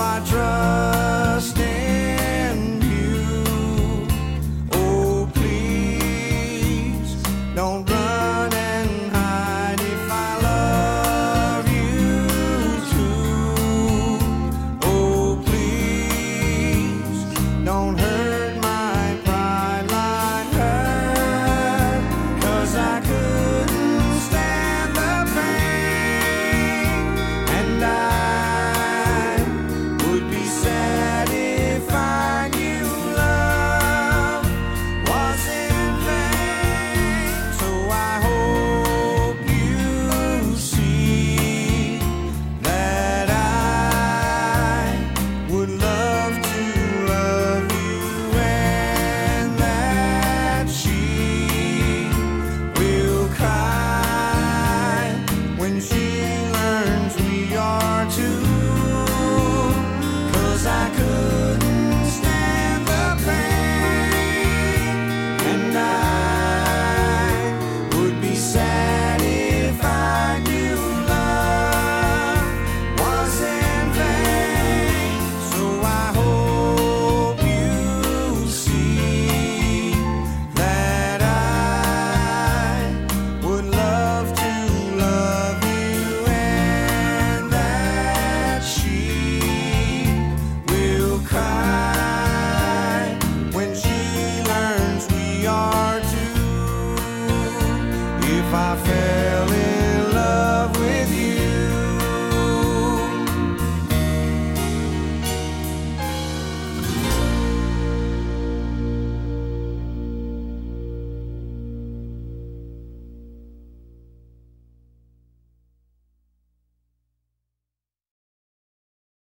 I trust. if